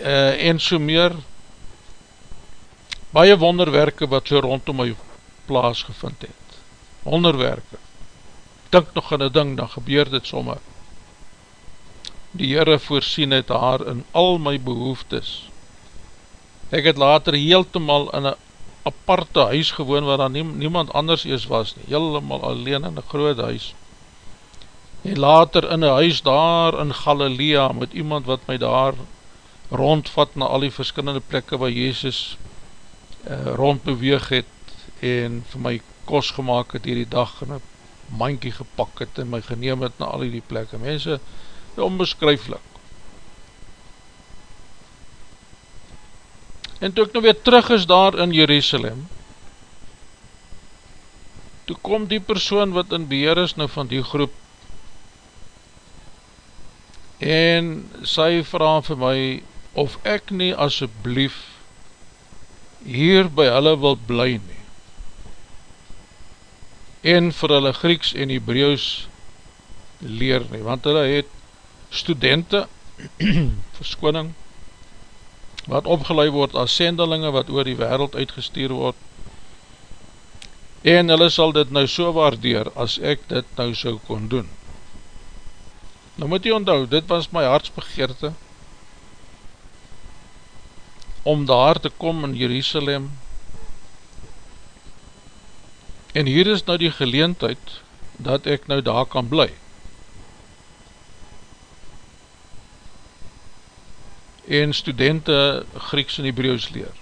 uh, en so meer. Baie wonderwerke wat so rondom my plaas gevind het. Wonderwerke. Dink nog in een ding, dan gebeur dit sommer die Heere voorsien het haar in al my behoeftes. Ek het later heeltemal in een aparte huis gewoon waar daar niemand anders ees was nie, helemaal alleen in een groot huis. En later in een huis daar in Galilea met iemand wat my daar rondvat na al die verskillende plekke waar Jezus uh, rondbeweeg het en vir my kos gemaakt het hierdie dag in een mankie gepak het en my geneem het na al die plekke. Mense, onbeskryflik. En toe ek nou weer terug is daar in Jerusalem, toe kom die persoon wat in beheer is nou van die groep, en sy vraag vir my, of ek nie asjeblief hier by hulle wil bly nie, en vir hulle Grieks en Hebreeuws leer nie, want hulle het studente, verskoning, wat opgeleid word as sendelinge wat oor die wereld uitgestuur word, en hulle sal dit nou so waardeer as ek dit nou so kon doen. Nou moet jy onthou, dit was my hartsbegeerte, om daar te kom in Jerusalem, en hier is nou die geleentheid, dat ek nou daar kan bly. en studenten Grieks en Hebreeuws leer.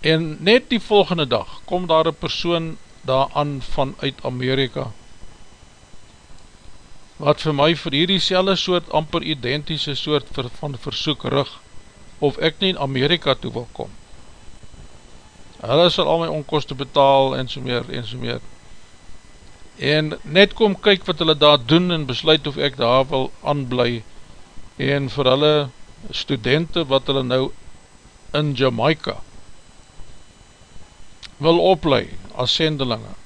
En net die volgende dag kom daar een persoon daar aan vanuit Amerika wat vir my vir hierdie selle soort amper identische soort van versoek rug of ek nie in Amerika toe wil kom. Hulle sal al my onkoste betaal en so meer en so meer. En net kom kyk wat hulle daar doen en besluit of ek daar wil aanblij en vir hulle studenten wat hulle nou in Jamaica wil oplei as sendelinge.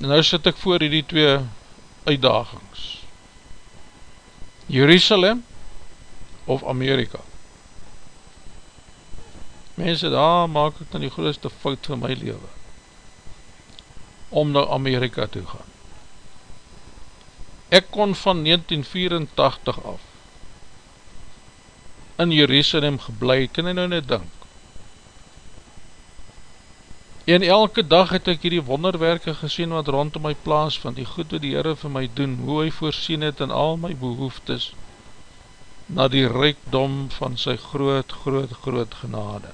En nou sit ek voor die twee uitdagings. Jerusalem of Amerika mense daar maak ek dan die grootste fout van my leven om na Amerika toe gaan. Ek kon van 1984 af in Jerusalem geblei, kan ek nou net dink. En elke dag het ek hierdie wonderwerke gesien wat rondom my plaas van die goed wat die Heere vir my doen, hoe hy voorsien het in al my behoeftes, na die rijkdom van sy groot, groot, groot genade.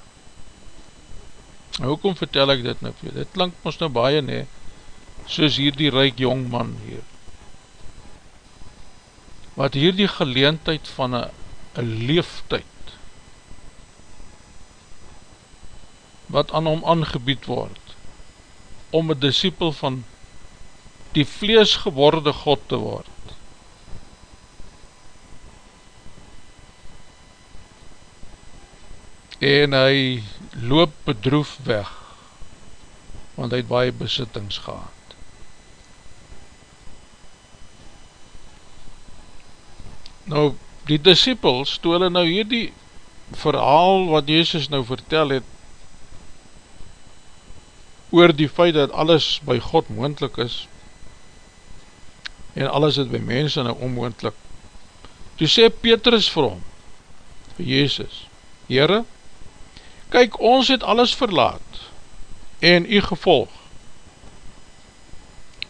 Hoekom vertel ek dit nou vir jy? Dit klinkt ons nou baie nie, soos hier die ryk jongman hier, wat hier die geleentheid van een leeftijd, wat aan hom aangebied word, om een disciple van die vlees geworde God te word. En hy loop bedroef weg, want hy het baie besittings gehad. Nou, die disciples, toe hulle nou hier die verhaal wat Jezus nou vertel het, oor die feit dat alles by God moendlik is, en alles het by mense nou onmoendlik, toe sê Petrus vir hom, vir Jezus, Heere, kyk, ons het alles verlaat, en u gevolg,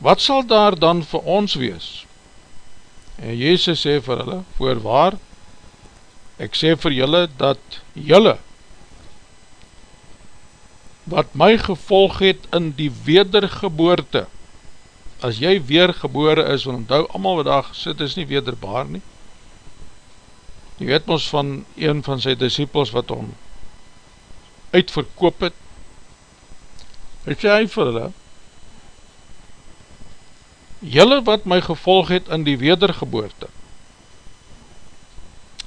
wat sal daar dan vir ons wees, En Jezus sê vir hulle, voorwaar, ek sê vir julle dat julle, wat my gevolg het in die wedergeboorte, as jy weergebore is, want onthou, allemaal wat daar gesit is nie wederbaar nie, jy weet ons van een van sy disciples wat hom uitverkoop het, hy sê hy vir hulle, jylle wat my gevolg het in die wedergeboorte,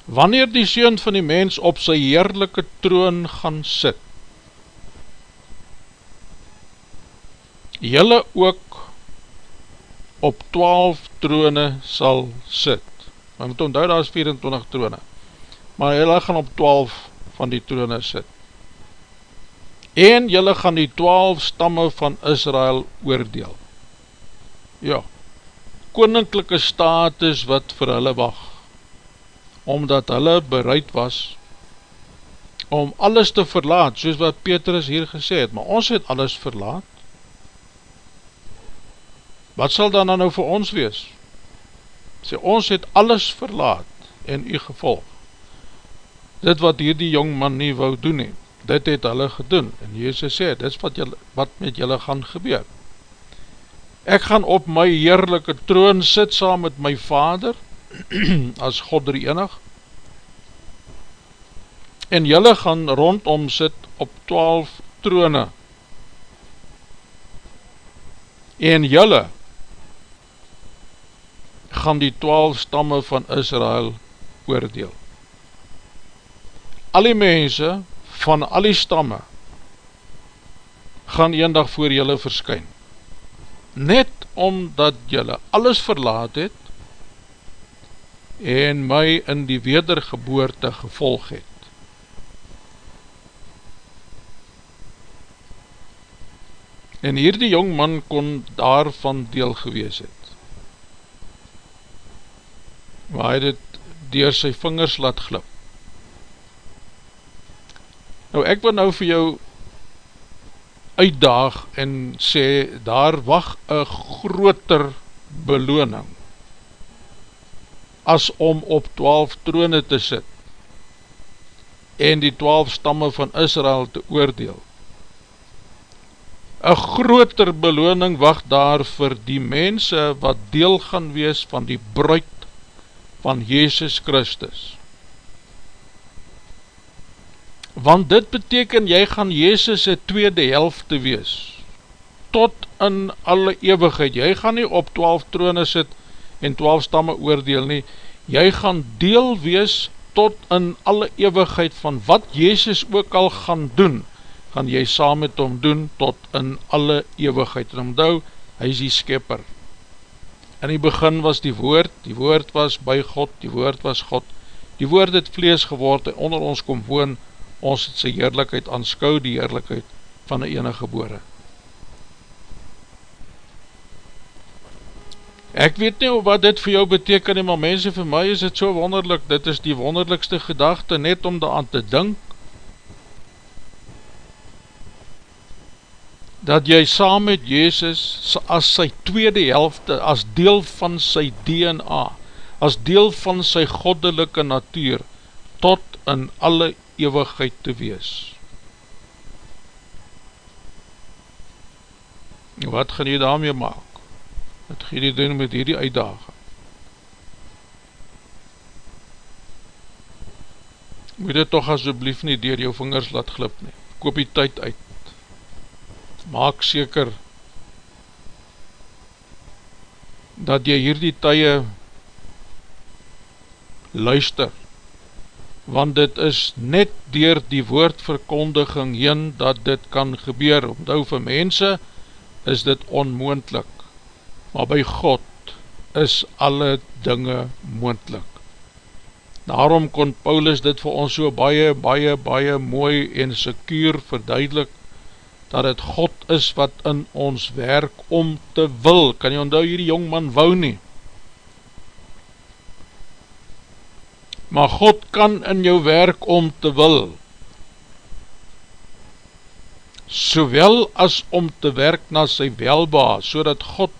wanneer die Seun van die mens op sy heerlijke troon gaan sit, jylle ook op 12 trone sal sit, maar moet onthou daar is 24 trone, maar jylle gaan op 12 van die trone sit, en jylle gaan die 12 stamme van Israel oordeel, ja, koninklijke status wat vir hulle wacht, omdat hulle bereid was om alles te verlaat, soos wat Petrus hier gesê het, maar ons het alles verlaat, wat sal dan nou vir ons wees? Sê, ons het alles verlaat en u gevolg, dit wat hier die jong man nie wou doen he, dit het hulle gedoen, en Jezus sê, dit is wat, jylle, wat met julle gaan gebeur, ek gaan op my heerlijke troon sit saam met my vader, as God er enig, en jylle gaan rondom sit op twaalf trone, en jylle gaan die twaalf stamme van Israel oordeel. Al die mense van al die stamme gaan een dag voor jylle verskyn net omdat jylle alles verlaat het en my in die wedergeboorte gevolg het. En hier die jong man kon daarvan deel gewees het. Maar hy het door sy vingers laat glip. Nou ek wil nou vir jou uitdaag en sê, daar wacht een groter beloning as om op twaalf trone te sit en die twaalf stamme van Israel te oordeel. Een groter beloning wacht daar vir die mense wat deel gaan wees van die bruid van Jezus Christus. Want dit beteken jy gaan Jezus tweede helft te wees, tot in alle eeuwigheid. Jy gaan nie op twaalf trone sit en twaalf stamme oordeel nie, jy gaan deel wees tot in alle eeuwigheid van wat Jezus ook al gaan doen, gaan jy saam met hom doen tot in alle eeuwigheid. En omdou, hy is die skepper. In die begin was die woord, die woord was by God, die woord was God, die woord het vlees geword en onder ons kom woon, ons het sy heerlijkheid aanskou, die heerlijkheid van die enige gebore. Ek weet nie wat dit vir jou beteken, maar mense vir my is dit so wonderlik, dit is die wonderlikste gedachte, net om daaraan te dink, dat jy saam met Jezus as sy tweede helfte, as deel van sy DNA, as deel van sy goddelike natuur, tot in alle eeuwigheid te wees. Wat gaan jy daarmee maak? Wat gaan jy doen met hierdie uitdaging? Moet dit toch asjeblief nie dier jou vingers laat glip nie. Koop die tyd uit. Maak seker dat jy hierdie tye luister want dit is net dier die woordverkondiging heen dat dit kan gebeur. Omdou vir mense is dit onmoendlik maar by God is alle dinge moendlik. Daarom kon Paulus dit vir ons so baie, baie, baie mooi en sekuur verduidelik, dat het God is wat in ons werk om te wil. Kan jy onthou hierdie jongman wou nie? Maar God kan in jou werk om te wil, sowel as om te werk na sy welba, so dat God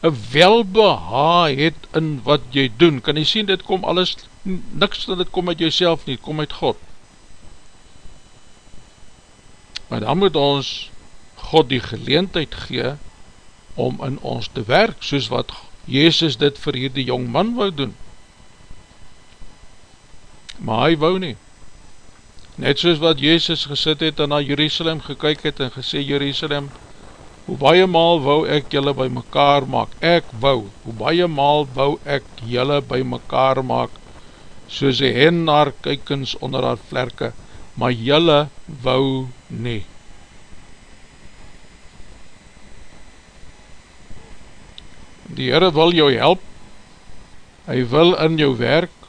een welbeha het in wat jy doen. Kan jy sien, dit kom alles, niks dat dit kom uit jyself nie, kom uit God. Maar dan moet ons God die geleentheid gee om in ons te werk, soos wat Jezus dit vir hierdie jong man wou doen. Maar hy wou nie. Net soos wat Jezus gesit het en na Jerusalem gekyk het en gesê, Jerusalem, hoe baie maal wou ek julle by mekaar maak, ek wou, hoe baie maal wou ek julle by mekaar maak, soos die hen naar kykens onder haar vlerke, maar julle wou nie. Die Heere wil jou help, hy wil in jou werk,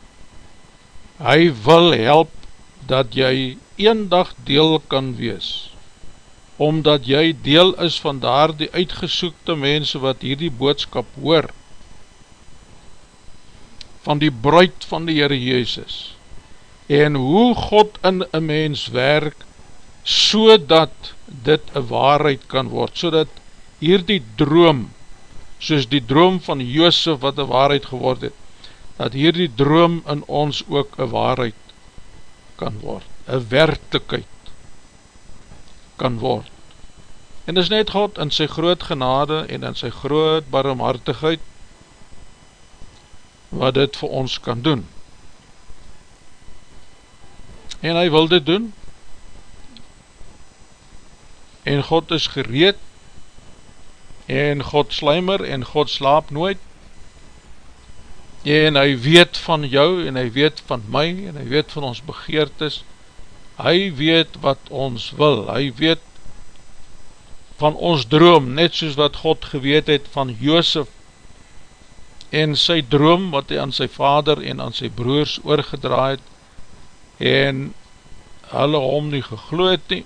hy wil help dat jy een dag deel kan wees, omdat jy deel is van daar die uitgesoekte mense wat hierdie boodskap hoor, van die bruid van die Heere Jezus, en hoe God in een mens werk, so dat dit een waarheid kan word, so dat hierdie droom, soos die droom van Joosef wat een waarheid geword het, dat hierdie droom in ons ook een waarheid kan word, een werkelijkheid kan word. En is net God in sy groot genade en in sy groot barmhartigheid wat dit vir ons kan doen. En hy wil dit doen. En God is gereed en God slijmer en God slaap nooit en hy weet van jou en hy weet van my en hy weet van ons begeertes. Hy weet wat ons wil, hy weet van ons droom, net soos wat God geweet het van Joosef en sy droom wat hy aan sy vader en aan sy broers oorgedraaid en hulle hom nie gegloed nie.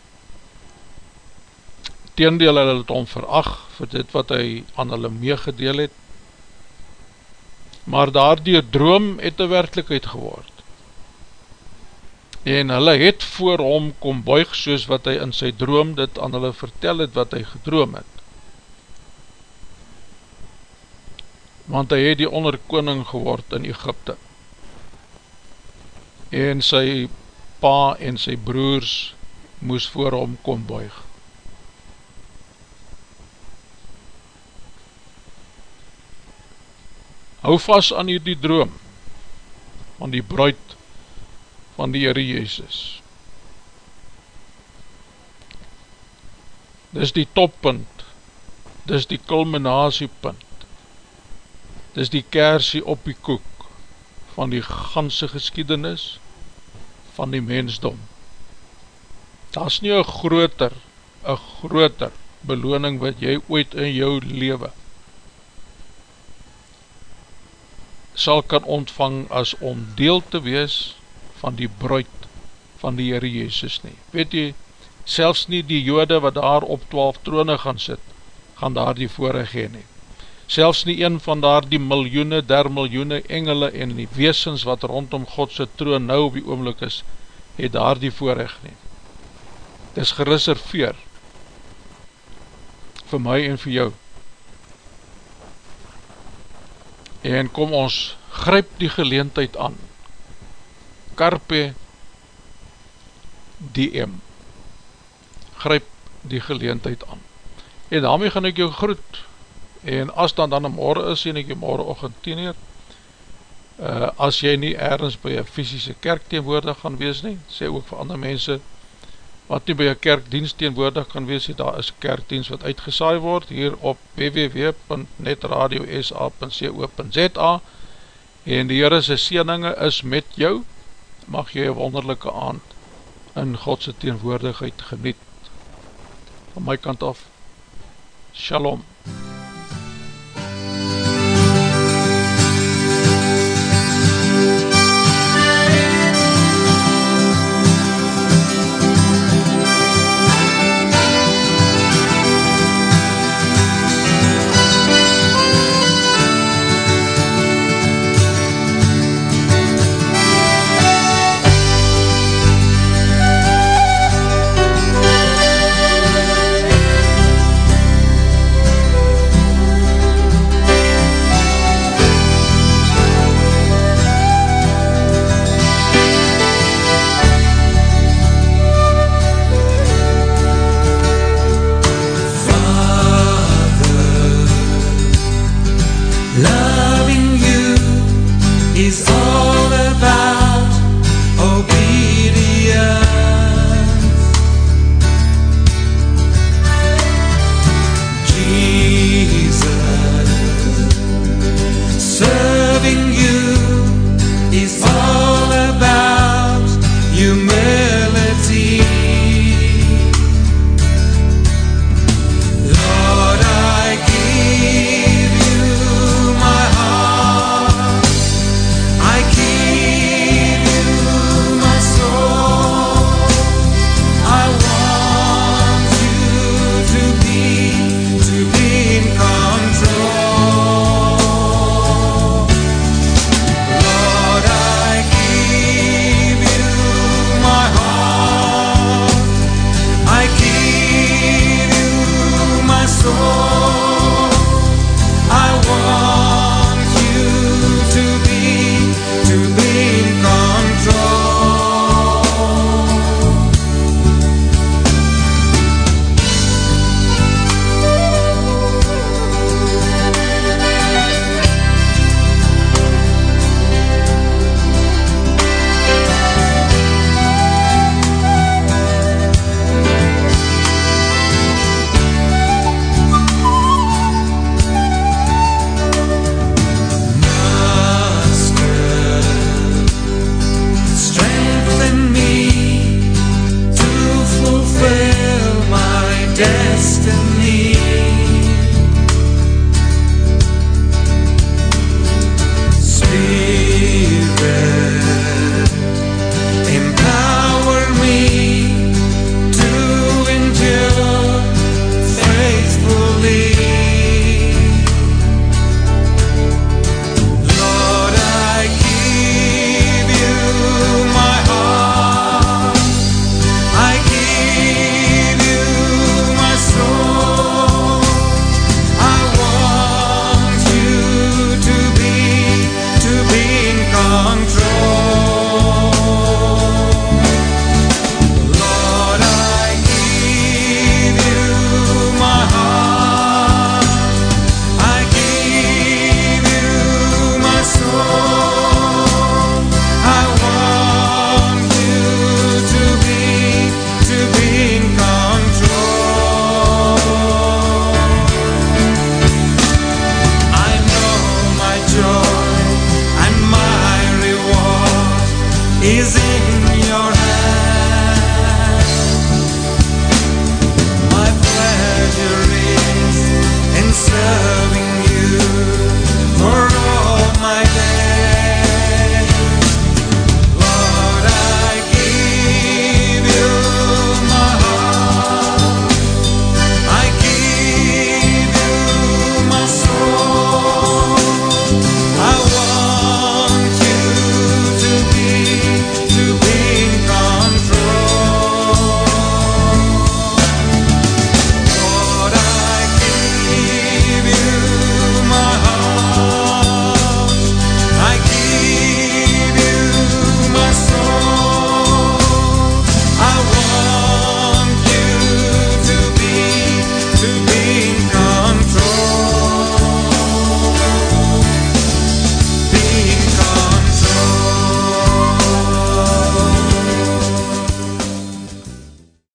Teendeel hulle het hom veracht vir dit wat hy aan hulle meegedeel het maar daar die droom het een werkelijkheid geword en hulle het voor hom kom buig soos wat hy in sy droom dit aan hulle vertel het wat hy gedroom het. Want hy het die onderkoning geword in Egypte en sy pa en sy broers moes voor hom kom buig. Hou vast aan die droom van die bruid van die Heere Jezus. Dis die toppunt, dis die culminatiepunt, dis die kersie op die koek van die ganse geskiedenis van die mensdom. Daar is nie een groter, een groter beloning wat jy ooit in jou leven sal kan ontvang as om deel te wees van die bruid van die Heere Jezus nie. Weet jy, selfs nie die jode wat daar op twaalf trone gaan sit, gaan daar die voorig heen nie. Selfs nie een van daar die miljoene der miljoene engele en die weesens wat rondom Godse troon nou op die oomlik is, het daar die voorig nie. Het is gereserveer vir my en vir jou. En kom ons gryp die geleentheid aan. Carpe Diem. Gryp die geleentheid aan. En daarmee gaan ek jou groet. En as dan dan morgen is, sien ek jou morgen ochend 10 uur uh, As jy nie ergens by een fysische kerk teenwoordig gaan wees nie Sê ook vir ander mense Wat nie by een kerkdienst teenwoordig kan wees Daar is kerkdienst wat uitgesaai word Hier op www.netradiosa.co.za En die Heere sy sieninge is met jou mag jy een wonderlijke aand in Godse teenwoordigheid geniet. Van my kant af, Shalom. Loving is all